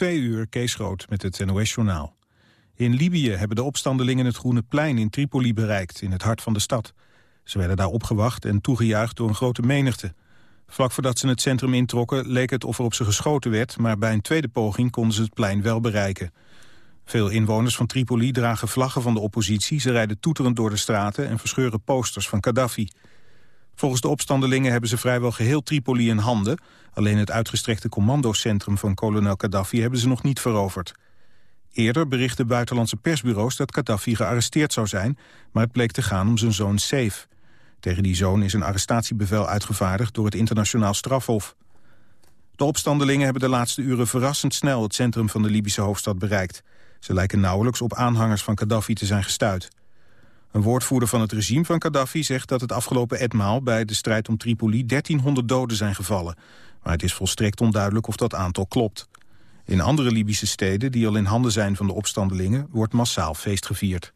Twee uur, Kees Groot met het NOS-journaal. In Libië hebben de opstandelingen het Groene Plein in Tripoli bereikt, in het hart van de stad. Ze werden daar opgewacht en toegejuicht door een grote menigte. Vlak voordat ze het centrum introkken leek het of er op ze geschoten werd... maar bij een tweede poging konden ze het plein wel bereiken. Veel inwoners van Tripoli dragen vlaggen van de oppositie... ze rijden toeterend door de straten en verscheuren posters van Gaddafi. Volgens de opstandelingen hebben ze vrijwel geheel Tripoli in handen... alleen het uitgestrekte commandocentrum van kolonel Gaddafi hebben ze nog niet veroverd. Eerder berichten buitenlandse persbureaus dat Gaddafi gearresteerd zou zijn... maar het bleek te gaan om zijn zoon Saif. Tegen die zoon is een arrestatiebevel uitgevaardigd door het internationaal strafhof. De opstandelingen hebben de laatste uren verrassend snel het centrum van de Libische hoofdstad bereikt. Ze lijken nauwelijks op aanhangers van Gaddafi te zijn gestuurd. Een woordvoerder van het regime van Gaddafi zegt dat het afgelopen etmaal bij de strijd om Tripoli 1300 doden zijn gevallen. Maar het is volstrekt onduidelijk of dat aantal klopt. In andere Libische steden die al in handen zijn van de opstandelingen wordt massaal feest gevierd.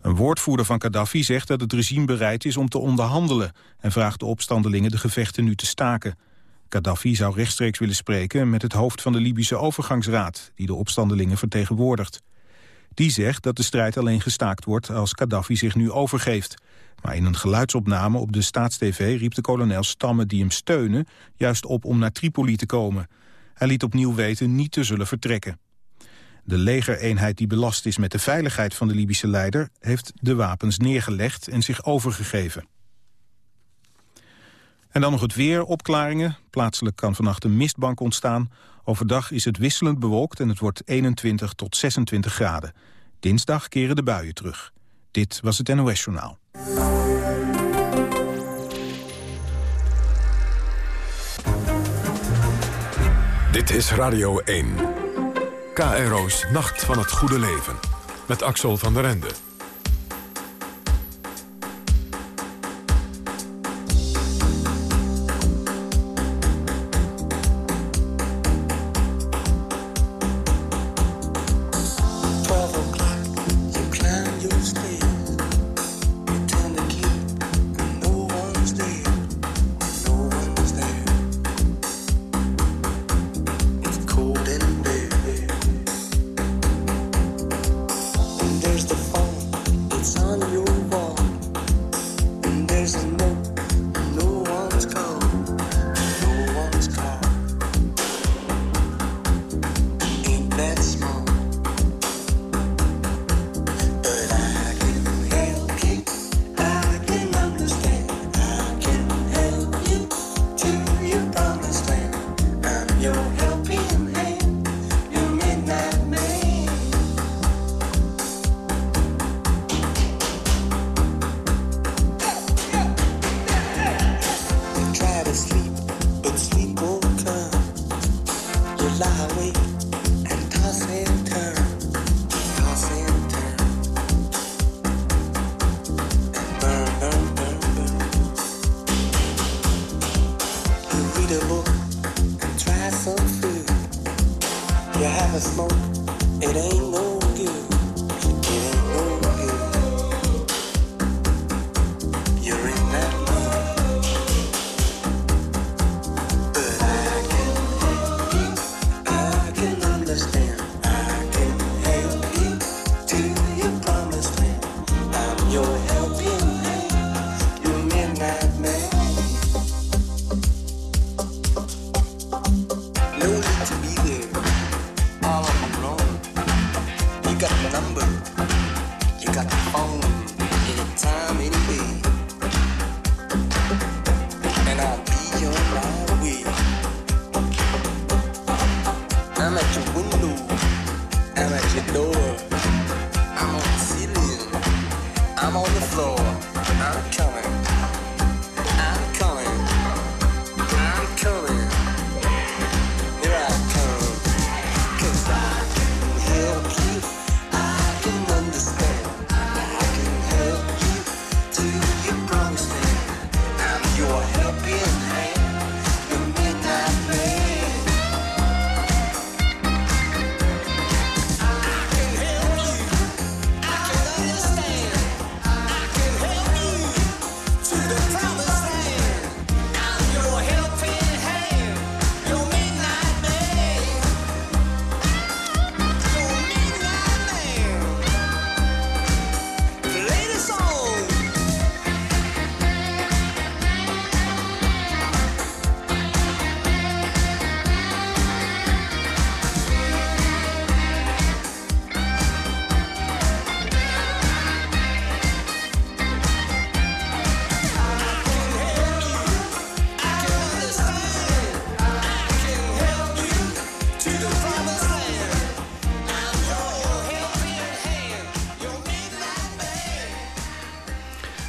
Een woordvoerder van Gaddafi zegt dat het regime bereid is om te onderhandelen... en vraagt de opstandelingen de gevechten nu te staken. Gaddafi zou rechtstreeks willen spreken met het hoofd van de Libische overgangsraad... die de opstandelingen vertegenwoordigt. Die zegt dat de strijd alleen gestaakt wordt als Gaddafi zich nu overgeeft. Maar in een geluidsopname op de staatstv riep de kolonel stammen die hem steunen... juist op om naar Tripoli te komen. Hij liet opnieuw weten niet te zullen vertrekken. De legereenheid die belast is met de veiligheid van de Libische leider... heeft de wapens neergelegd en zich overgegeven. En dan nog het weer, opklaringen. Plaatselijk kan vannacht een mistbank ontstaan. Overdag is het wisselend bewolkt en het wordt 21 tot 26 graden. Dinsdag keren de buien terug. Dit was het NOS Journaal. Dit is Radio 1. KRO's Nacht van het Goede Leven. Met Axel van der Ende.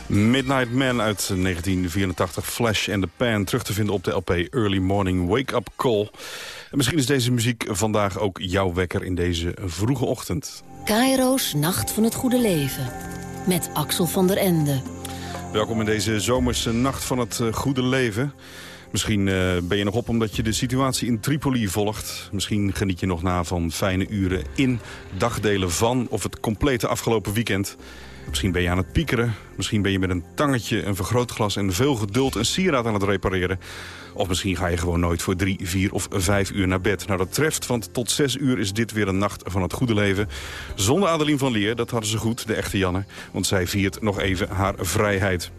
Midnight Man uit 1984, Flash and the Pan. Terug te vinden op de LP Early Morning Wake Up Call. En misschien is deze muziek vandaag ook jouw wekker in deze vroege ochtend. Cairo's Nacht van het Goede Leven. Met Axel van der Ende. Welkom in deze zomerse Nacht van het eh, Goede Leven. Misschien uh, ben je nog op omdat je de situatie in Tripoli volgt. Misschien geniet je nog na van fijne uren in, dagdelen van... of het complete afgelopen weekend. Misschien ben je aan het piekeren. Misschien ben je met een tangetje, een vergrootglas en veel geduld een sieraad aan het repareren. Of misschien ga je gewoon nooit voor drie, vier of vijf uur naar bed. Nou, dat treft, want tot zes uur is dit weer een nacht van het goede leven. Zonder Adeline van Leer, dat hadden ze goed, de echte Janne. Want zij viert nog even haar vrijheid.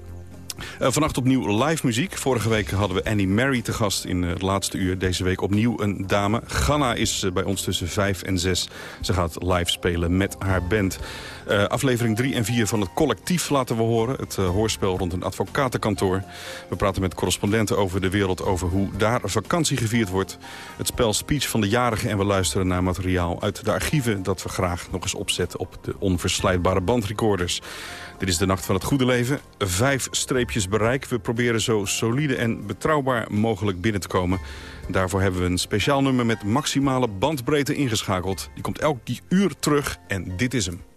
Uh, vannacht opnieuw live muziek. Vorige week hadden we Annie Mary te gast in uh, het laatste uur. Deze week opnieuw een dame. Ganna is uh, bij ons tussen 5 en 6. Ze gaat live spelen met haar band. aflevering 3 en 4 van het collectief laten we horen. Het hoorspel rond een advocatenkantoor. We praten met correspondenten over de wereld... over hoe daar vakantie gevierd wordt. Het spel Speech van de Jarige. En we luisteren naar materiaal uit de archieven... dat we graag nog eens opzetten op de onverslijtbare bandrecorders. Dit is de Nacht van het Goede Leven. Vijf streepjes bereik. We proberen zo solide en betrouwbaar mogelijk binnen te komen. Daarvoor hebben we een speciaal nummer met maximale bandbreedte ingeschakeld. Die komt elk uur terug en dit is hem.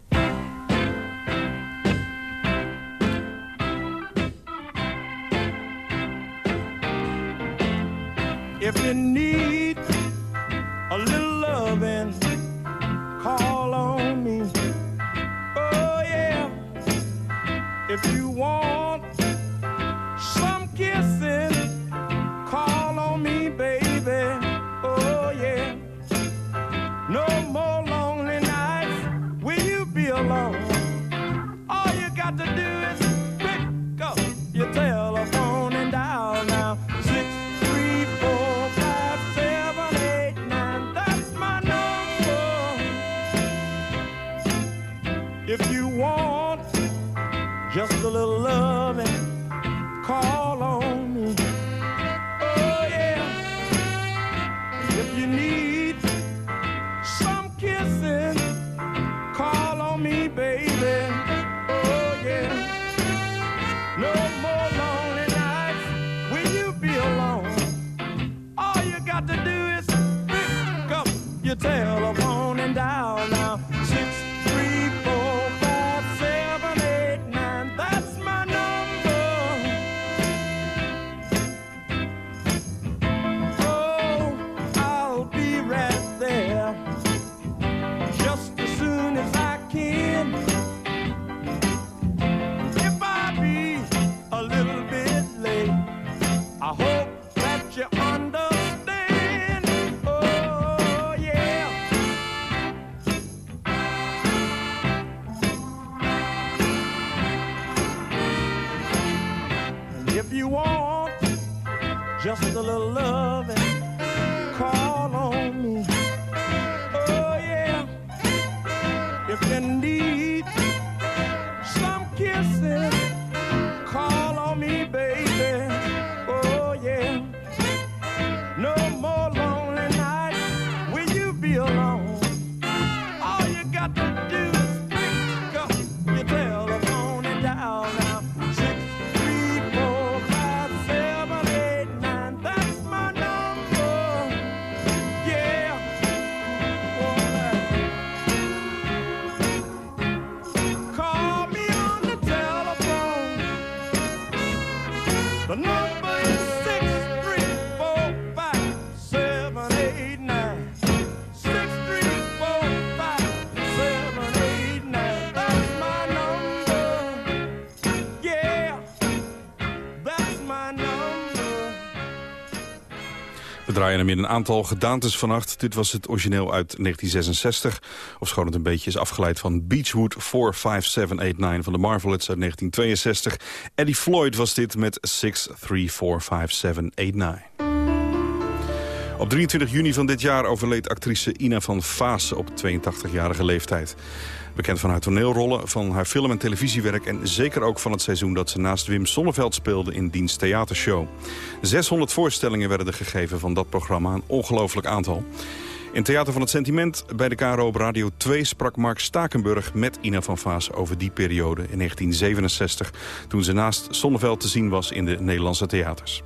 Draaien hem in een aantal gedaantes vannacht. Dit was het origineel uit 1966. Ofschoon het een beetje is afgeleid van Beachwood 45789 van de Marvelettes uit 1962. Eddie Floyd was dit met 6345789. Op 23 juni van dit jaar overleed actrice Ina van Vaassen op 82-jarige leeftijd. Bekend van haar toneelrollen, van haar film- en televisiewerk... en zeker ook van het seizoen dat ze naast Wim Sonneveld speelde in diens theatershow. 600 voorstellingen werden er gegeven van dat programma, een ongelooflijk aantal. In Theater van het Sentiment bij de KRO op Radio 2 sprak Mark Stakenburg met Ina van Vaas over die periode in 1967... toen ze naast Sonneveld te zien was in de Nederlandse theaters.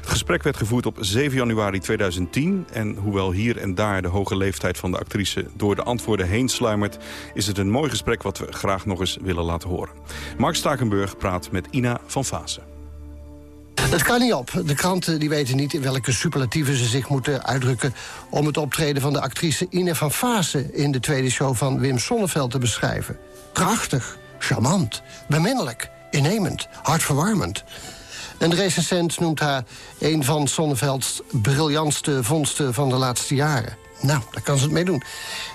Het gesprek werd gevoerd op 7 januari 2010... en hoewel hier en daar de hoge leeftijd van de actrice door de antwoorden heen sluimert... is het een mooi gesprek wat we graag nog eens willen laten horen. Mark Stakenburg praat met Ina van Vaassen. Het kan niet op. De kranten die weten niet in welke superlatieven ze zich moeten uitdrukken... om het optreden van de actrice Ine van Vaassen... in de tweede show van Wim Sonneveld te beschrijven. Krachtig, charmant, beminnelijk, innemend, hartverwarmend. Een recensent noemt haar een van Sonnevelds briljantste vondsten van de laatste jaren. Nou, daar kan ze het mee doen.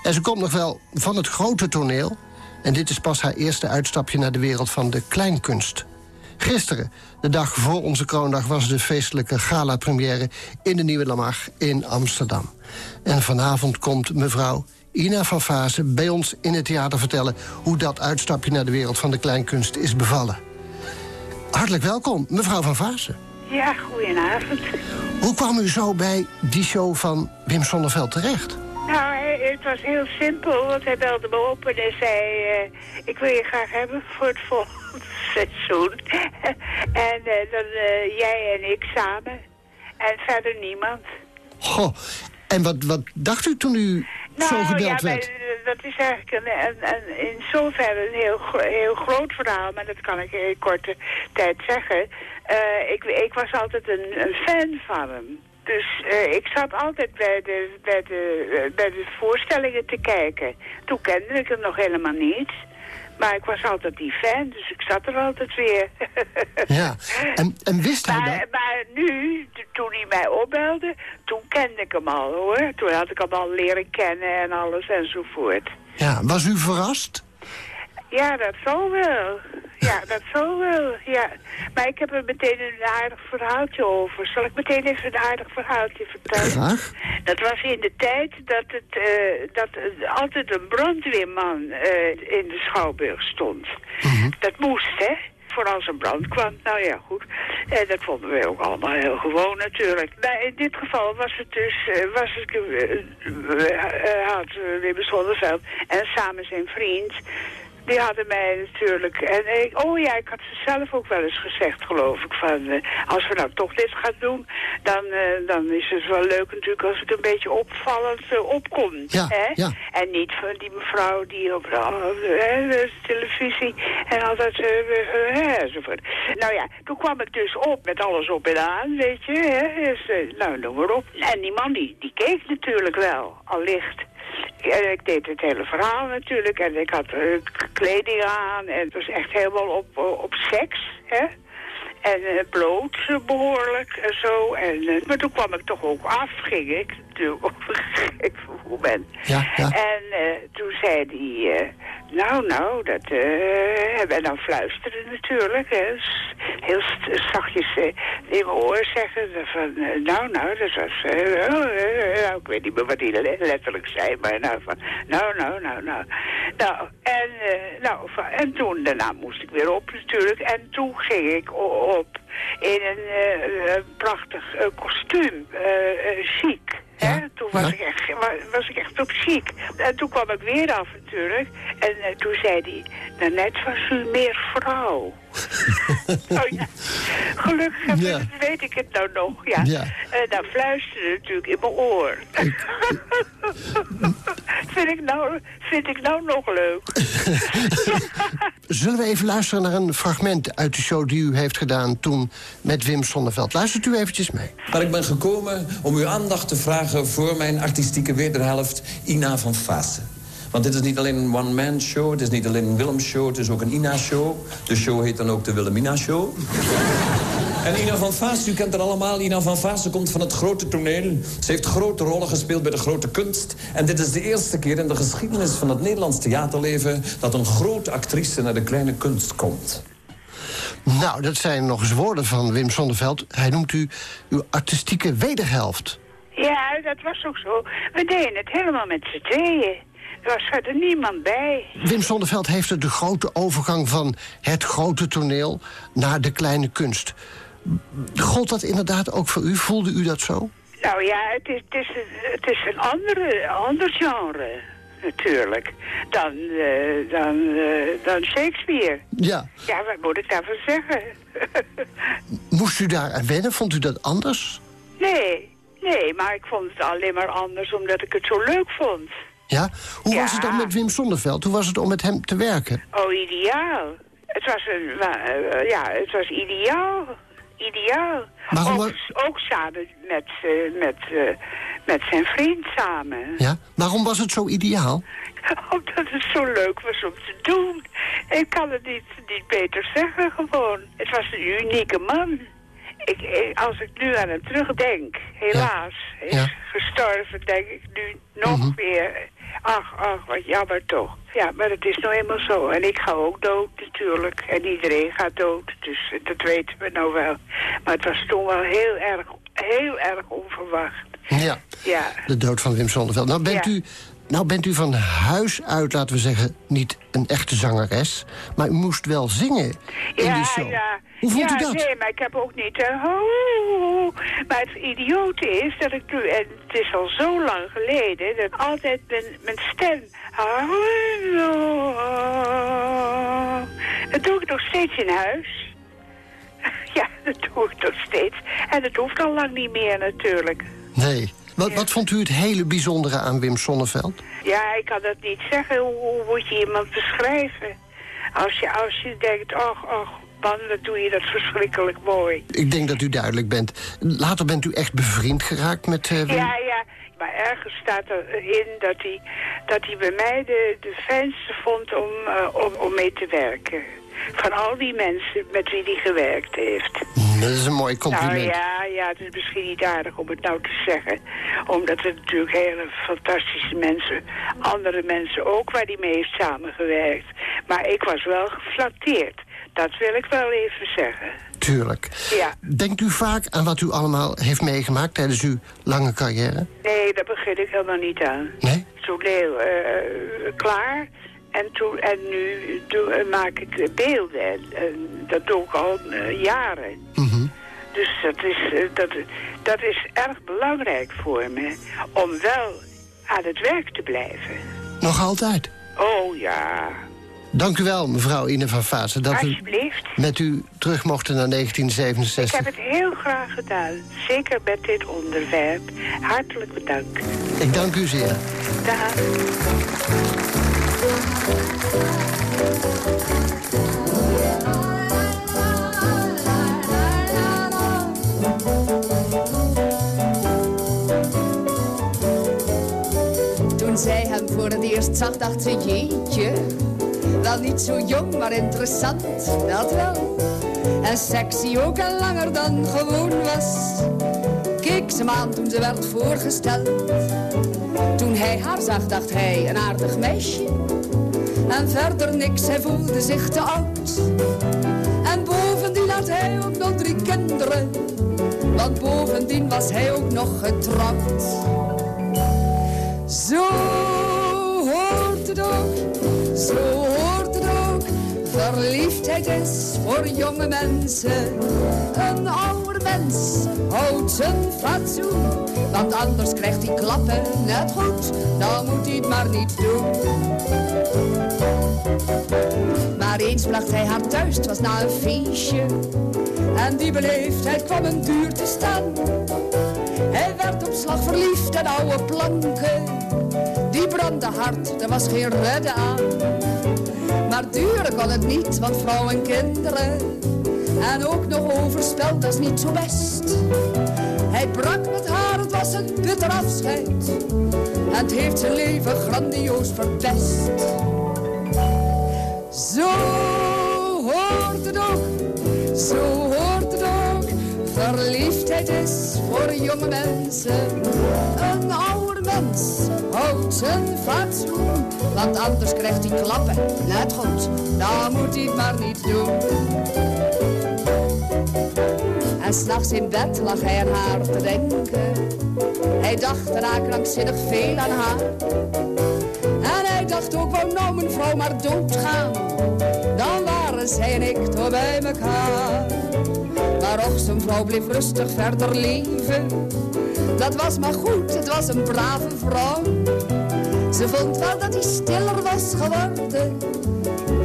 En ze komt nog wel van het grote toneel... en dit is pas haar eerste uitstapje naar de wereld van de kleinkunst. Gisteren, de dag voor onze kroondag, was de feestelijke gala-première... in de Nieuwe Lamar in Amsterdam. En vanavond komt mevrouw Ina van Vaassen bij ons in het theater vertellen... hoe dat uitstapje naar de wereld van de kleinkunst is bevallen. Hartelijk welkom, mevrouw van Vaassen. Ja, goedenavond. Hoe kwam u zo bij die show van Wim Sonneveld terecht? Nou, het was heel simpel, want hij belde me op en hij zei... Uh, ik wil je graag hebben voor het volgende seizoen. en uh, dan uh, jij en ik samen. En verder niemand. Goh, en wat, wat dacht u toen u nou, zo ja, werd? dat is eigenlijk een, een, een, in zoverre een heel, heel groot verhaal, maar dat kan ik in korte tijd zeggen. Uh, ik, ik was altijd een, een fan van hem. Dus uh, ik zat altijd bij de, bij, de, uh, bij de voorstellingen te kijken. Toen kende ik hem nog helemaal niet. Maar ik was altijd die fan, dus ik zat er altijd weer. ja, en, en wist hij dat? Maar nu, toen hij mij opbelde, toen kende ik hem al hoor. Toen had ik hem al leren kennen en alles enzovoort. Ja, was u verrast? Ja, dat zal wel. Ja, dat zal wel, ja. Maar ik heb er meteen een aardig verhaaltje over. Zal ik meteen even een aardig verhaaltje vertellen? Graag. Dat was in de tijd dat, het, uh, dat uh, altijd een brandweerman uh, in de Schouwburg stond. Mhm. Mm -hmm. Dat moest, hè? Voor als er brand kwam. Nou ja, goed. En dat vonden we ook allemaal heel gewoon natuurlijk. Maar in dit geval was het dus... was het, had Wim en samen zijn vriend die hadden mij natuurlijk... En ik, oh ja, ik had ze zelf ook wel eens gezegd, geloof ik, van... Uh, als we nou toch dit gaan doen, dan, uh, dan is het wel leuk natuurlijk als het een beetje opvallend uh, opkomt. Ja, hè? ja. En niet van die mevrouw die op de televisie en altijd... enzovoort. Nou ja, toen kwam ik dus op met alles op en aan, weet je. Hè? Dus, nou, noem maar op. En die man die, die keek natuurlijk wel, allicht. En ik deed het hele verhaal natuurlijk. En ik had uh, kleding aan. En het was echt helemaal op, op seks. Hè? En uh, bloot behoorlijk en zo. En, maar toen kwam ik toch ook af, ging ik natuurlijk op een gegeven moment. Ja, ja. En toen zei hij... nou, nou, dat... Uh, en dan fluisteren natuurlijk. Hè. Heel zachtjes uh, in mijn oor zeggen. Van, uh, nou, nou, dat was... nou, ik weet niet meer wat die letterlijk zei. Maar nou, van... Nou, nou, nou, nou. Nou, en, nou, en toen, daarna moest ik weer op natuurlijk. En toen ging ik op in een prachtig kostuum. chic. Hè? Toen was, Ja. ik echt, was ik echt op chic. En toen kwam ik weer af natuurlijk. En uh, toen zei hij, nou net was u meer vrouw. oh, ja. Gelukkig heb Ja. ik- weet ik het nou nog, ja. Ja. En dan fluisterde het natuurlijk in mijn oor. vind, ik nou, vind ik nou nog leuk. Zullen we even luisteren naar een fragment uit de show die u heeft gedaan toen met Wim Sonneveld? Luistert u eventjes mee. Maar ik ben gekomen om uw aandacht te vragen voor mijn artistieke wederhelft Ina van Vaassen. Want dit is niet alleen een one-man show, het is niet alleen een Willem-show, het is ook een Ina-show. De show heet dan ook de Willemina-show. En Ina van Vaassen, u kent haar allemaal. Ina van Vaassen komt van het grote toneel. Ze heeft grote rollen gespeeld bij de grote kunst. En dit is de eerste keer in de geschiedenis van het Nederlands theaterleven... dat een grote actrice naar de kleine kunst komt. Nou, dat zijn nog eens woorden van Wim Sonneveld. Hij noemt u uw artistieke wederhelft. Ja, dat was ook zo. We deden het helemaal met z'n tweeën. Was verder niemand bij. Wim Sonneveld heeft er de grote overgang van het grote toneel naar de kleine kunst. Gold dat inderdaad ook voor u? Voelde u dat zo? Nou ja, het is, het is, het is een andere, ander genre natuurlijk dan, eh, dan, eh, dan Shakespeare. Ja. Ja, wat moet ik daarvan zeggen? Moest u daar aan wennen? Vond u dat anders? nee, nee, maar ik vond het alleen maar anders omdat ik het zo leuk vond. Ja? Hoe was het dan met Wim Sonneveld? Hoe was het om met hem te werken? Oh, ideaal. Het was, een, wa- eh, ja, het was ideaal. Ideaal. Maar ook, ook samen met, eh, met, eh, met zijn vriend samen. Ja? Waarom was het zo ideaal? Omdat het zo leuk was om te doen. Ik kan het niet, niet beter zeggen gewoon. Het was een unieke man. Ik, ik- als ik nu aan hem terugdenk, helaas, is Ja. gestorven, denk ik nu nog Mhm. weer. Ach, ach, wat jammer toch. Ja, maar het is nou eenmaal zo. En ik ga ook dood natuurlijk. En iedereen gaat dood. Dus dat weten we nou wel. Maar het was toen wel heel erg, heel erg onverwacht. Ja. Ja. De dood van Wim Sonneveld. Nou bent, Ja. u, nou bent u van huis uit, laten we zeggen, niet een echte zangeres. Maar u moest wel zingen in ja, die show. Ja, Hoe vond ja, u dat? nee, maar ik heb ook niet... eh, ho, maar het idiote is dat ik nu... En het is al zo lang geleden... dat altijd mijn, mijn stem... Dat doe ik nog steeds in huis. Ja, dat doe ik nog steeds. En dat hoeft al lang niet meer natuurlijk. Nee. Wat, wat vond u het hele bijzondere aan Wim Sonneveld? Ja, ik kan dat niet zeggen. Hoe, hoe moet je iemand beschrijven? Als je, als je denkt, ach, ach, man, wat doe je dat verschrikkelijk mooi. Ik denk dat u duidelijk bent. Later bent u echt bevriend geraakt met eh, Wim? Ja, ja. Maar ergens staat erin dat hij, dat hij bij mij de, de fijnste vond om, eh, om, om mee te werken. Van al die mensen met wie hij gewerkt heeft. Dat is een mooi compliment. Nou ja, ja, het is misschien niet aardig om het nou te zeggen. Omdat er natuurlijk hele fantastische mensen, andere mensen ook waar hij mee heeft samengewerkt. Maar ik was wel geflatteerd. Dat wil ik wel even zeggen. Tuurlijk. Ja. Denkt u vaak aan wat u allemaal heeft meegemaakt tijdens uw lange carrière? Nee, daar begin ik helemaal niet aan. Nee? Toen nee, eh, klaar. En, toen, en nu doe, eh, maak ik beelden. En, en dat doe ik al eh, jaren. Mhm. Dus dat is, eh, dat, dat is erg belangrijk voor me. Om wel aan het werk te blijven. Nog altijd. Oh ja, Dank u wel, mevrouw Ine van Vaassen, dat met u terug mochten naar Ik 1967. heb het heel graag gedaan. Zeker met dit onderwerp. Hartelijk bedankt. Ik dank u zeer. Dag. Toen zij hem voor het eerst zag, dacht ze, jeetje. Wel niet zo jong, maar interessant, dat wel. En sexy ook en langer dan gewoon was. Keek ze aan toen ze werd voorgesteld. Hij haar zag, dacht hij, een aardig meisje. En verder niks, hij voelde zich te oud. En bovendien had hij ook nog drie kinderen. Want bovendien was hij ook nog getrouwd. Zo hoort het ook, zo hoort het ook. Verliefdheid is voor jonge mensen. Een mens houdt zijn fatsoen. Want anders krijgt hij klappen net goed. Dan moet hij het maar niet doen. Maar eens bracht hij haar thuis, het was na een feestje. En die beleefdheid kwam hem duur te staan. Hij werd op slag verliefd en oude planken. Die brandde hard, er was geen redden aan. Maar duren kon het niet, want vrouw en kinderen. En ook nog overspel, dat is niet zo best. Hij brak met haar, het was een bitter afscheid. En het heeft zijn leven grandioos verpest. Zo hoort het ook, zo hoort het ook. Verliefdheid is voor jonge mensen. Een oude mens houdt zijn fatsoen. Want anders krijgt hij klappen, net goed. Dan moet hij maar niet doen. En s'nachts in bed lag hij aan haar te denken. Hij dacht daarna krankzinnig veel aan haar. En hij dacht ook, wou nou mijn vrouw maar doodgaan. Dan waren zij en ik toch bij elkaar. Maar och, zijn vrouw bleef rustig verder leven. Dat was maar goed, het was een brave vrouw. Ze vond wel dat hij stiller was geworden.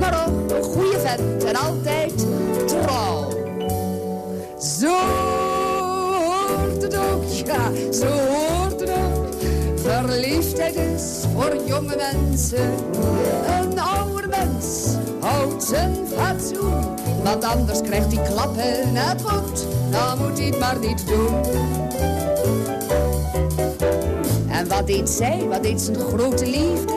Maar och, een goede vent en altijd zo hoort het ook, ja, zo hoort het ook. Verliefdheid is voor jonge mensen. Een ouder mens houdt zijn fatsoen. Want anders krijgt hij klappen het goed. Dan moet hij het maar niet doen. En wat deed zij? Wat deed zijn grote liefde?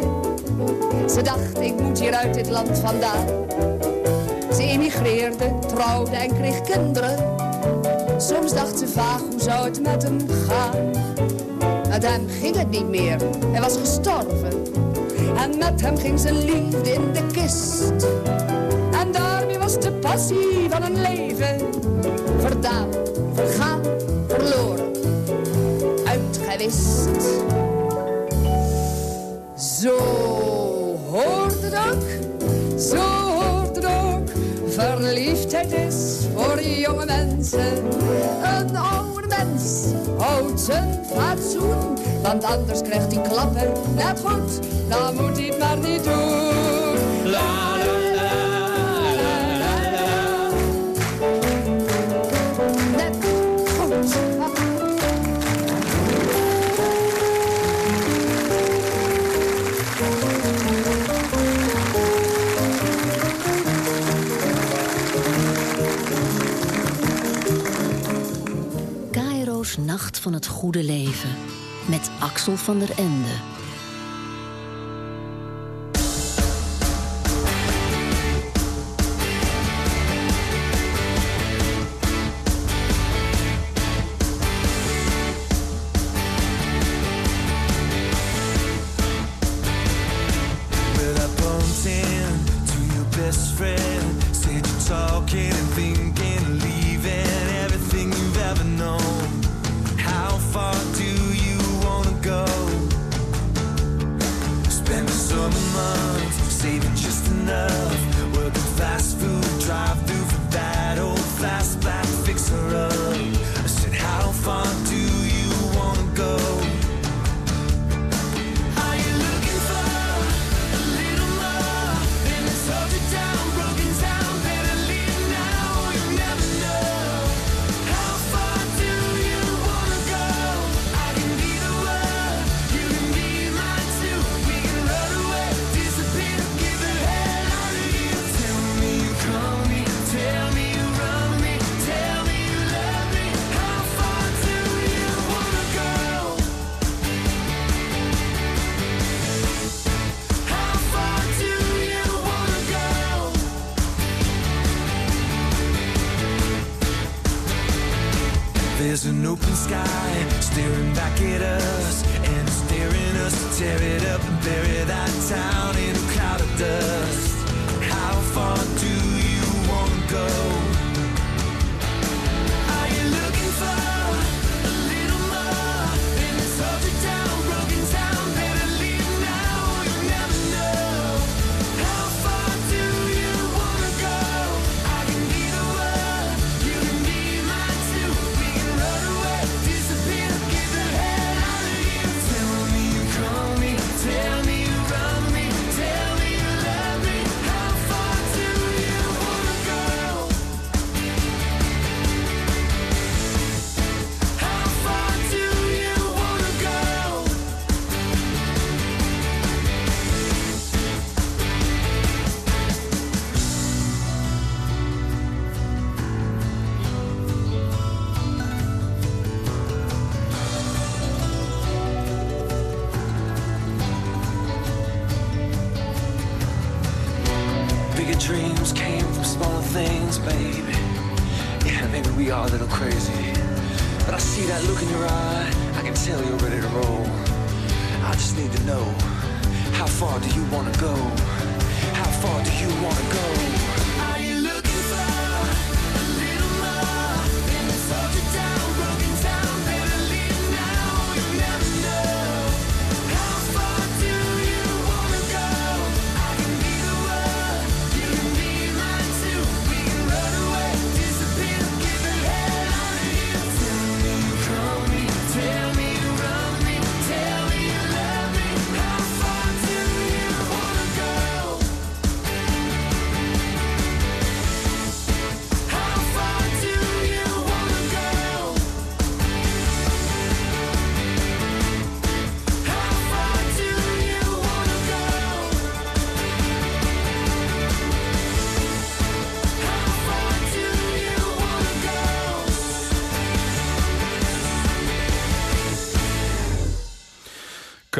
Ze dacht, ik moet hier uit dit land vandaan. Ze emigreerde, trouwde en kreeg kinderen. Soms dacht ze vaag, hoe zou het met hem gaan? Met hem ging het niet meer, hij was gestorven. En met hem ging zijn liefde in de kist. En daarmee was de passie van een leven verdaan, vergaan, verloren, uitgewist. Zo. jonge mensen. Een oude mens houdt zijn fatsoen. Want anders krijgt hij klappen net goed, dan moet hij maar niet doen. van het goede leven met Axel van der Ende.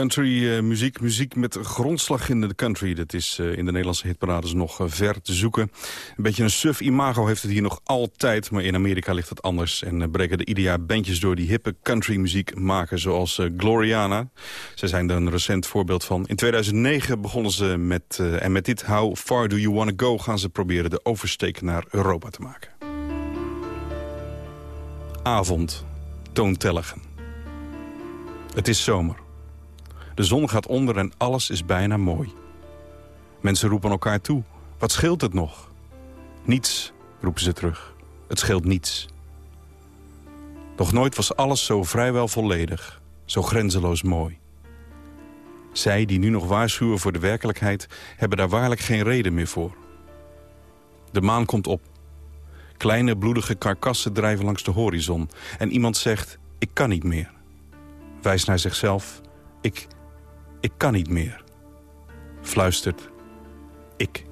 Country eh, muziek, muziek met grondslag in de country. Dat is eh, in de Nederlandse hitparades nog eh, ver te zoeken. Een beetje een suf imago heeft het hier nog altijd. Maar in Amerika ligt het anders. En breken ieder jaar bandjes door die hippe country muziek maken. Zoals Gloriana. Zij zijn er een recent voorbeeld van. In 2009 begonnen ze met... en met dit How Far Do You Wanna Go... gaan ze proberen de oversteek naar Europa te maken. Avond. Toontelligen. Het is zomer. De zon gaat onder en alles is bijna mooi. Mensen roepen elkaar toe. Wat scheelt het nog? Niets, roepen ze terug. Het scheelt niets. Nog nooit was alles zo vrijwel volledig, zo grenzeloos mooi. Zij die nu nog waarschuwen voor de werkelijkheid... hebben daar waarlijk geen reden meer voor. De maan komt op. Kleine bloedige karkassen drijven langs de horizon. En iemand zegt, ik kan niet meer. Wijst naar zichzelf, ik, ik kan niet meer. Fluistert, ik.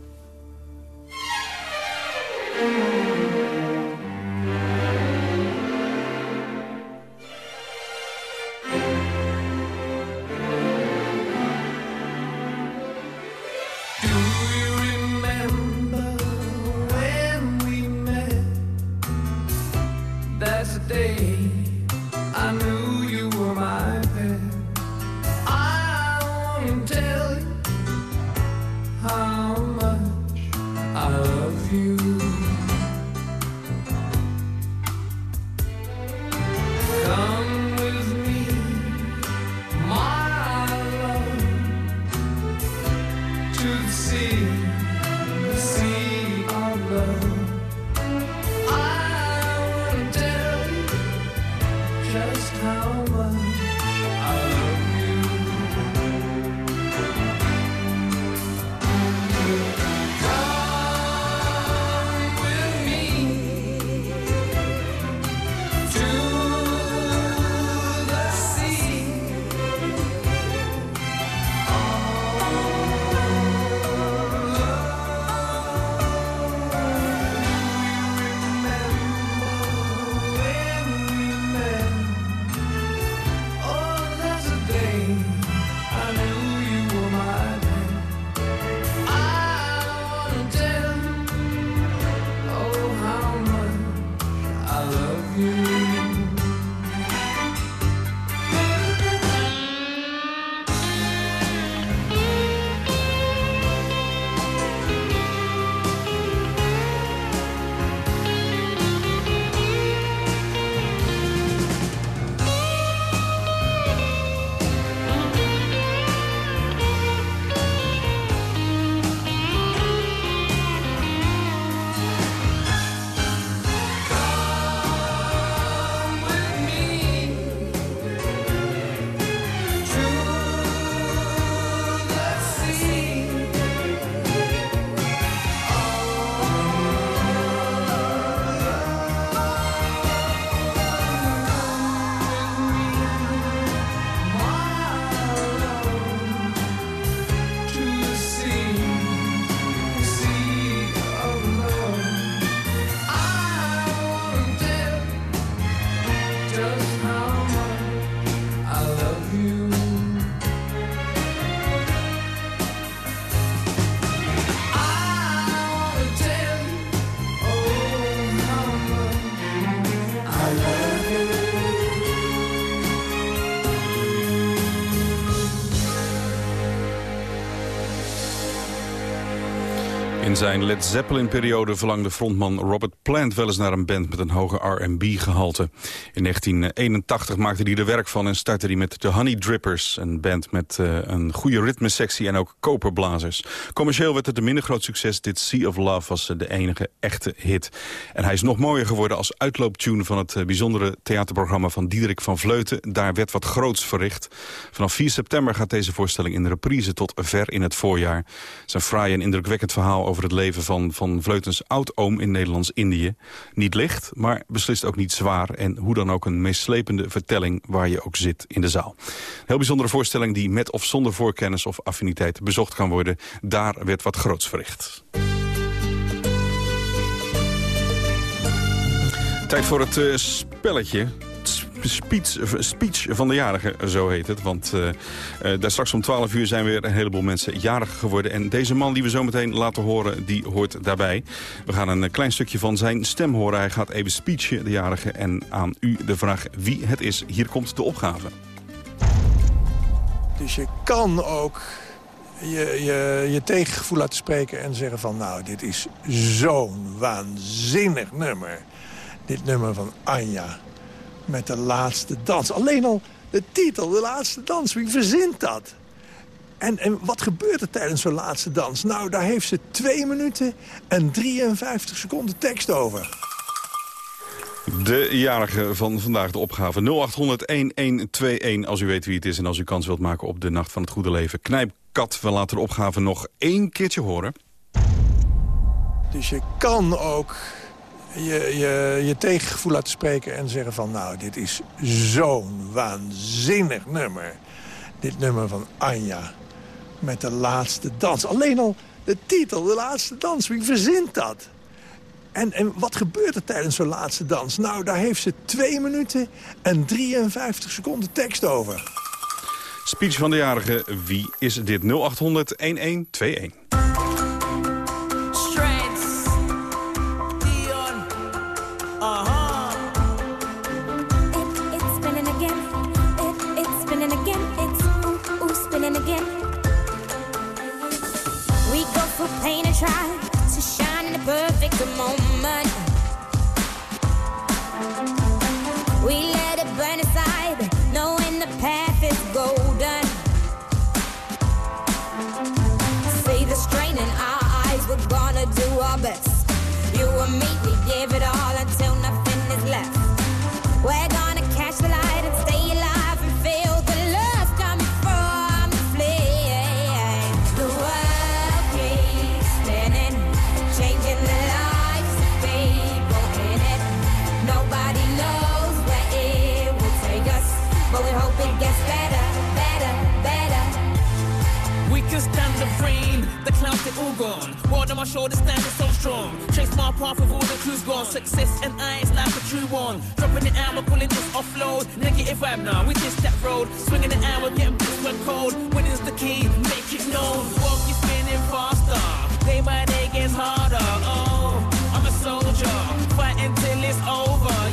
In zijn Led Zeppelin-periode verlangde frontman Robert Plant wel eens naar een band met een hoge R&B-gehalte. In 1981 maakte hij er werk van en startte hij met de Honey Drippers, een band met eh, een goede ritmesectie en ook koperblazers. Commercieel werd het een minder groot succes. Dit Sea of Love was eh, de enige echte hit. En hij is nog mooier geworden als uitlooptune van het eh, bijzondere theaterprogramma van Diederik van Vleuten. Daar werd wat groots verricht. Vanaf 4 september gaat deze voorstelling in reprise tot ver in het voorjaar. Een fraai en indrukwekkend verhaal over het leven van Van Vleutens oud-oom in Nederlands-Indië. Niet licht, maar beslist ook niet zwaar. En hoe dan ook een meeslepende vertelling waar je ook zit in de zaal. Een heel bijzondere voorstelling die met of zonder voorkennis of affiniteit bezocht kan worden. Daar werd wat groots verricht. Tijd voor het eh, spelletje. Speech, speech van de jarige, zo heet het. Want uh, daar straks om 12 uur zijn weer een heleboel mensen jarig geworden. En deze man die we zo meteen laten horen, die hoort daarbij. We gaan een klein stukje van zijn stem horen. Hij gaat even speechen, de jarige. En aan u de vraag wie het is. Hier komt de opgave. Dus je kan ook je, je, je tegengevoel laten spreken en zeggen van... nou, dit is zo'n waanzinnig nummer. Dit nummer van Anja met de laatste dans. Alleen al de titel, de laatste dans, wie verzint dat? En, en wat gebeurt er tijdens zo'n laatste dans? Nou, daar heeft ze 2 minuten en 53 seconden tekst over. De jarige van vandaag, de opgave 0800-1121. Als u weet wie het is en als u kans wilt maken op de Nacht van het Goede Leven. Knijpkat, we laten de opgave nog één keertje horen. Dus je kan ook je, je, je tegengevoel laten spreken en zeggen van... nou, dit is zo'n waanzinnig nummer. Dit nummer van Anja met de laatste dans. Alleen al de titel, de laatste dans, wie verzint dat? En, en wat gebeurt er tijdens zo'n laatste dans? Nou, daar heeft ze 2 minuten en 53 seconden tekst over. Speech van de jarige, wie is dit? 0800 1121. Shoulders standing so strong. Chase my path with all the crews gone. Success and I is like a true one. Dropping the hour, pulling this offload. Negative vibe now, we just that road. Swinging the hour, getting pissed when cold. Winning's the key, make it known. Walk you spinning faster. Day by day gets harder. Oh, I'm a soldier, fighting till it's over.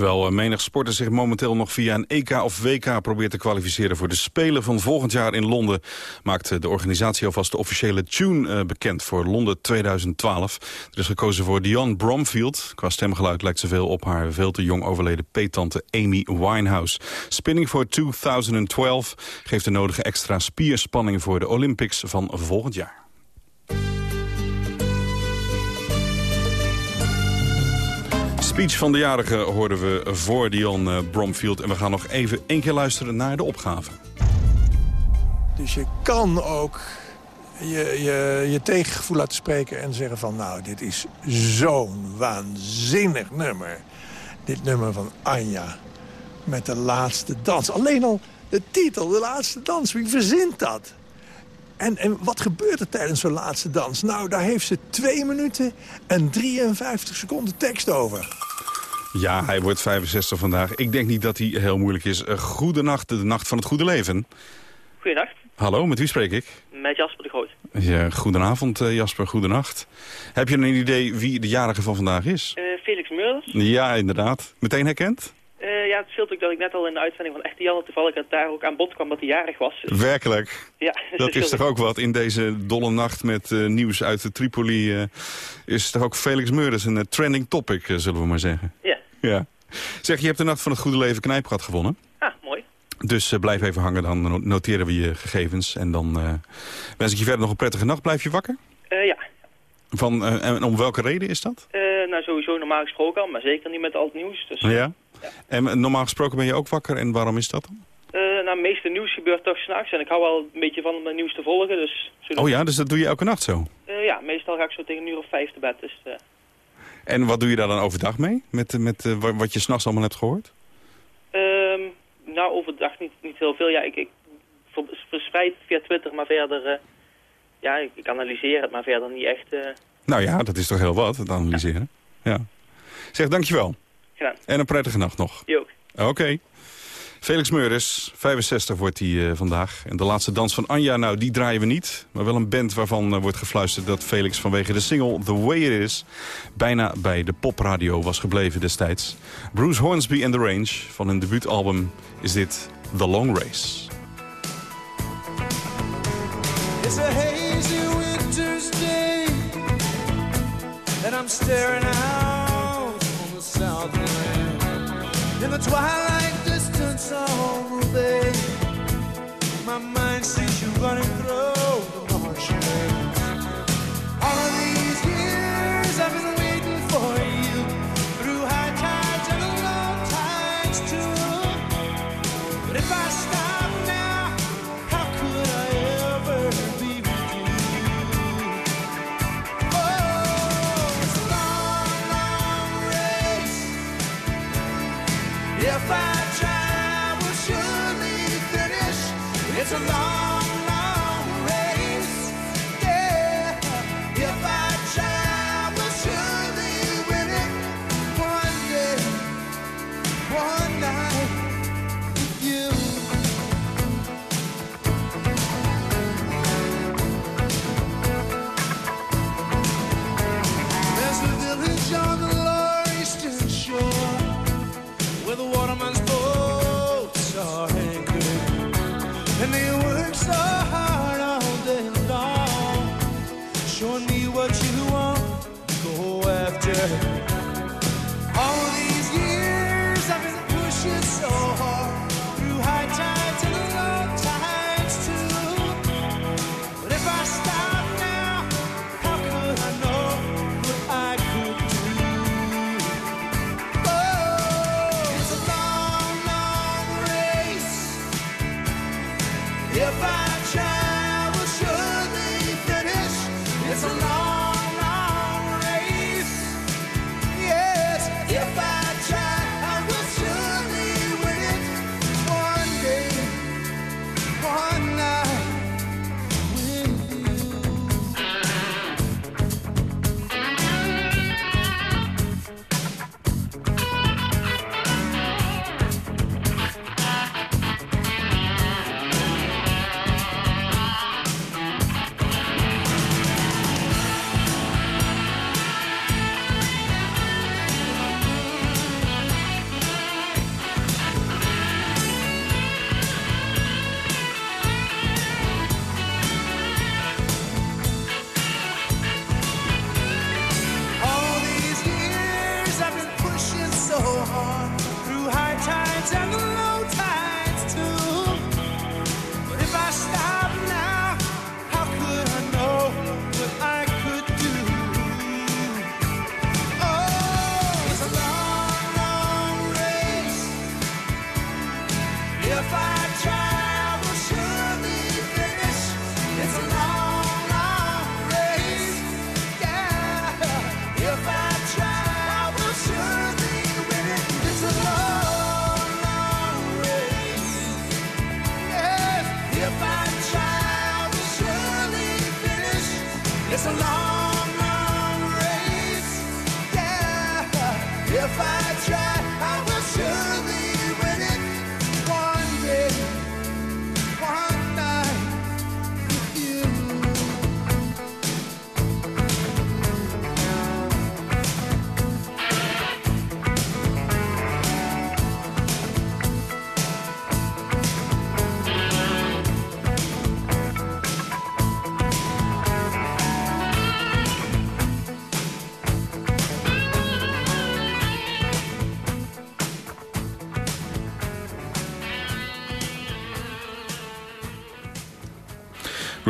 Terwijl eh, menig sporter zich momenteel nog via een EK of WK probeert te kwalificeren voor de Spelen van volgend jaar in Londen, maakt de organisatie alvast de officiële tune eh, bekend voor Londen 2012. Er is gekozen voor Dion Bromfield. Qua stemgeluid lijkt ze veel op haar veel te jong overleden peetante Amy Winehouse. Spinning for 2012 geeft de nodige extra spierspanning voor de Olympics van volgend jaar. Speech van de jarige hoorden we voor Dion eh, Bromfield. En we gaan nog even één keer luisteren naar de opgave. Dus je kan ook je, je, je tegengevoel laten spreken en zeggen van... nou, dit is zo'n waanzinnig nummer. Dit nummer van Anja met de laatste dans. Alleen al de titel, de laatste dans, wie verzint dat? En, en wat gebeurt er tijdens zo'n laatste dans? Nou, daar heeft ze 2 minuten en 53 seconden tekst over. Ja, hij wordt 65 vandaag. Ik denk niet dat hij heel moeilijk is. Uh, goedenacht, de nacht van het goede leven. Goedenacht, Hallo, met wie spreek ik? met Jasper de Groot. Ja, goedenavond, eh, Jasper. Goedenacht. Heb je een idee wie de jarige van vandaag is? Eh, Felix Meurders. Ja, inderdaad. Meteen herkend? Eh, ja, het scheelt ook dat ik net al in de uitzending van Echte Janne toevallig het daar ook aan bod kwam dat hij jarig was. Werkelijk. Ja, Dat is toch ook wat in deze dolle nacht met eh, nieuws uit de Tripoli... eh, is toch ook Felix Meurders een eh, trending topic, eh, zullen we maar zeggen. Ja. Ja. Zeg, je hebt de Nacht van het Goede Leven Knijpgat gewonnen. Ah, mooi. Dus eh, blijf even hangen, dan no- noteren we je gegevens. En dan eh, wens ik je verder nog een prettige nacht. Blijf je wakker? Eh, ja, Van, en om welke reden is dat? Nou sowieso normaal gesproken al, maar zeker niet met al het nieuws. Dus, Ja. En normaal gesproken ben je ook wakker. En waarom is dat dan? nou, het meeste nieuws gebeurt toch s'nachts en ik hou wel een beetje van om het nieuws te volgen. Dus, zodat- Oh ja, dus dat doe je elke nacht zo. Ja, meestal ga ik zo tegen een uur of vijf te bed. Dus, En wat doe je daar dan overdag mee? Met, eh, met eh, wa- wat je s'nachts allemaal hebt gehoord? ehm, nou, overdag niet, niet heel veel. Ja, ik, ik ver- verspreid het via Twitter, maar verder... eh, ja, ik, ik analyseer het, maar verder niet echt... Nou ja, dat is toch heel wat, het analyseren. Ja. Zeg, dankjewel. gedaan. En een prettige nacht nog. Je ook. Oké. Felix Meurders, 65 wordt hij eh, vandaag. En de laatste dans van Anja, nou, die draaien we niet. Maar wel een band waarvan eh, wordt gefluisterd dat Felix vanwege de single The Way It Is... bijna bij de popradio was gebleven destijds. Bruce Hornsby and The Range, van hun debuutalbum, is dit The Long Race. It's a hazy winter's day, and I'm staring out on the southland. In the twilight the bay, my mind sees you running through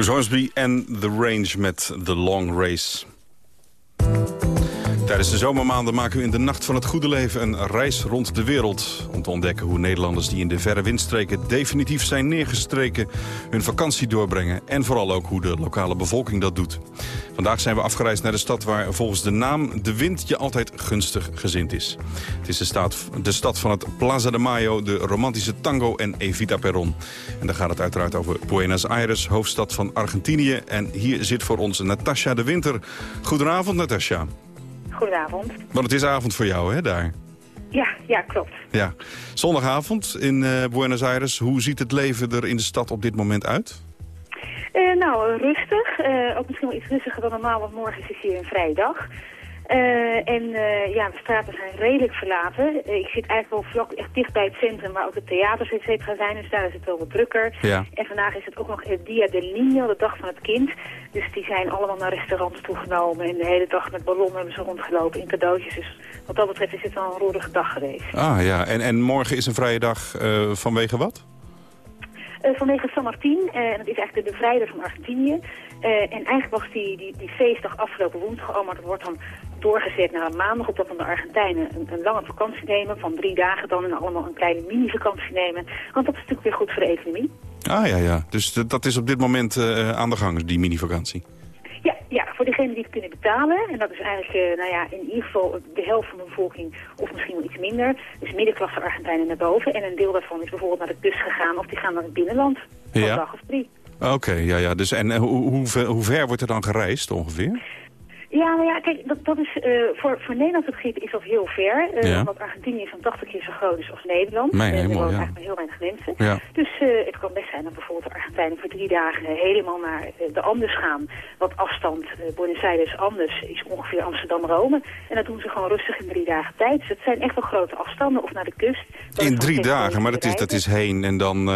Bruce Hornsby en The Range met The Long Race. Tijdens de zomermaanden maken we in de Nacht van het Goede Leven een reis rond de wereld. Om te ontdekken hoe Nederlanders die in de verre windstreken definitief zijn neergestreken hun vakantie doorbrengen. En vooral ook hoe de lokale bevolking dat doet. Vandaag zijn we afgereisd naar de stad waar volgens de naam de wind je altijd gunstig gezind is. Het is de, stad, de stad van het Plaza de Mayo, de romantische tango en Evita Perron. En dan gaat het uiteraard over Buenos Aires, hoofdstad van Argentinië. En hier zit voor ons Natasja de Winter. Goedenavond Natasja. Goedenavond. Want het is avond voor jou, hè, daar? Ja, ja, klopt. Ja. Zondagavond in eh, Buenos Aires. Hoe ziet het leven er in de stad op dit moment uit? Eh, nou, rustig. Eh, ook misschien wel iets rustiger dan normaal, want morgen is het hier een vrije dag. Eh, en eh, ja, de straten zijn redelijk verlaten. Eh, ik zit eigenlijk wel vlak echt dicht bij het centrum waar ook de theaters et cetera zijn. Dus daar is het wel wat drukker. Ja. En vandaag is het ook nog het Dia del Niño, de dag van het kind. Dus die zijn allemaal naar restaurants toegenomen. En de hele dag met ballonnen hebben ze rondgelopen in cadeautjes. Dus wat dat betreft is het wel een roerige dag geweest. Ah ja, en, en morgen is een vrije dag vanwege wat? Vanwege San Martín, eh, en dat is eigenlijk de bevrijder van Argentinië. Eh, en eigenlijk was die, die, die feestdag afgelopen woensdag al, maar dat wordt dan doorgezet naar een maandag, opdat dan de Argentijnen een, een lange vakantie nemen, van drie dagen dan, en allemaal een kleine mini-vakantie nemen. Want dat is natuurlijk weer goed voor de economie. Ah ja, ja. Dus dat is op dit moment eh, aan de gang, die mini-vakantie. Ja, ja, voor degenen die het kunnen betalen, en dat is eigenlijk eh, nou ja, in ieder geval de helft van de bevolking, of misschien wel iets minder, dus middenklasse Argentijnen naar boven. En een deel daarvan is bijvoorbeeld naar de kust gegaan, of die gaan naar het binnenland, voor Ja. dag of drie. Oké, ja, ja. Dus, en hoe, hoe, ver, hoe ver wordt er dan gereisd ongeveer? Ja, maar ja, kijk, dat, dat is, eh, voor, voor Nederlandse begrippen is dat heel ver. eh, Ja. Want Argentinië is zo'n 80 keer zo groot als Nederland. Mijn Eh, er hemel, wonen ja. eigenlijk maar heel weinig mensen. Ja. Dus eh, het kan best zijn dat bijvoorbeeld de Argentijnen voor drie dagen helemaal naar de Andes gaan. Wat afstand, Buenos Aires Andes is ongeveer Amsterdam-Rome. En dat doen ze gewoon rustig in drie dagen tijd. Dus het zijn echt wel grote afstanden of naar de kust. In drie dagen, maar dat is, dat is heen en dan,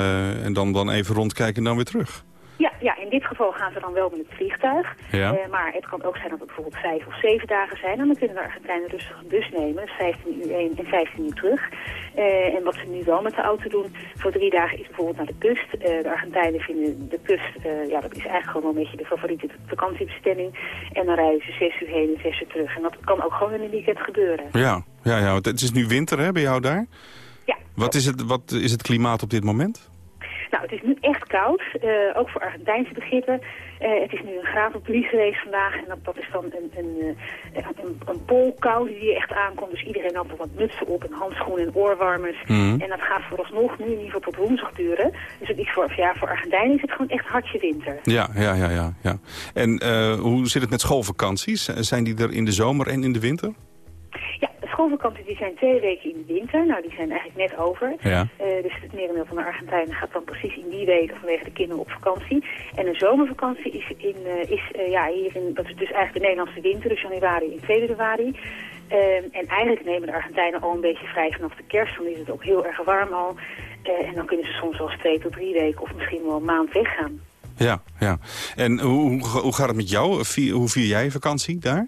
en dan, dan even rondkijken en dan weer terug. Ja, ja, in dit geval gaan ze dan wel met het vliegtuig. Ja. Eh, maar het kan ook zijn dat het bijvoorbeeld vijf of zeven dagen zijn. En dan kunnen de Argentijnen rustig een bus nemen. Dus 15 uur heen en 15 uur terug. Eh, en wat ze nu wel met de auto doen voor drie dagen is bijvoorbeeld naar de kust. Eh, de Argentijnen vinden de kust, ja, dat is eigenlijk gewoon wel een beetje de favoriete vakantiebestemming. En dan rijden ze zes uur heen en zes uur terug. En dat kan ook gewoon in een weekend gebeuren. Ja, ja, ja. want Het is nu winter hè, bij jou daar? Ja. Wat is het, wat is het klimaat op dit moment? Nou, het is nu echt koud, eh, ook voor Argentijnse begrippen. Eh, het is nu een graad op geweest vandaag en dat, dat is dan een, een, eh, een, een poolkou die hier echt aankomt. Dus iedereen had er wat mutsen op en handschoenen en oorwarmers. Mhm. En dat gaat vooralsnog nu in ieder geval tot woensdag duren. Dus het is voor, ja, voor Argentijnen is het gewoon echt hartje winter. Ja, ja, ja, ja. ja. En hoe zit het met schoolvakanties? Zijn die er in de zomer en in de winter? Ja, schoolvakanties die zijn twee weken in de winter. Nou, die zijn eigenlijk net over. Ja. Eh, dus het merendeel van de Argentijnen gaat dan precies in die weken vanwege de kinderen op vakantie. En een zomervakantie is, in, eh, is eh, ja, hier in, dat is dus eigenlijk de Nederlandse winter, dus januari en februari. Eh, en eigenlijk nemen de Argentijnen al een beetje vrij vanaf de kerst, dan is het ook heel erg warm al. En dan kunnen ze soms wel eens twee tot drie weken of misschien wel een maand weggaan. Ja, ja. En hoe, hoe, hoe gaat het met jou? Hoe vier jij vakantie daar?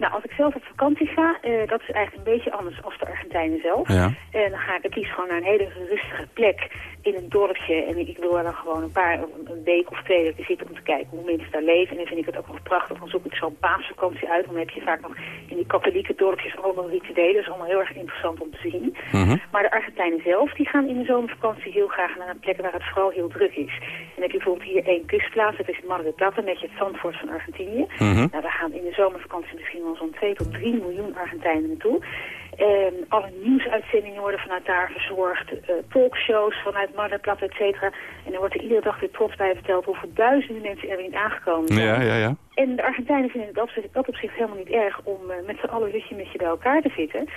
Nou, als ik zelf op vakantie ga, eh, dat is eigenlijk een beetje anders als de Argentijnen zelf. Ja. En dan ga ik het liefst gewoon naar een hele rustige plek in een dorpje. En ik wil daar dan gewoon een paar, een- week of twee weken zitten om te kijken hoe mensen daar leven. En dan vind ik het ook nog prachtig. Dan zoek ik zo'n paasvakantie uit. Dan heb je vaak nog in die katholieke dorpjes allemaal rituelen. Dat is allemaal heel erg interessant om te zien. Maar de Argentijnen zelf, die gaan in de zomervakantie heel graag naar een plek waar het vooral heel druk is. En dan heb je bijvoorbeeld hier één kustplaats, dat is Mar del Plata, een beetje het Zandvoort van Argentinië. Mhm. Nou, daar gaan in de zomervakantie misschien wel zo'n 2 tot 3 miljoen Argentijnen naartoe. En alle nieuwsuitzendingen worden vanuit daar verzorgd, eh, talkshows vanuit Mar del Plata, et cetera. En er wordt er iedere dag weer trots bij verteld hoeveel duizenden mensen er weer aangekomen zijn. Ja, ja, ja. En de Argentijnen vinden dat, dat op zich helemaal niet erg om eh, met z'n allen hutje met je bij elkaar te zitten.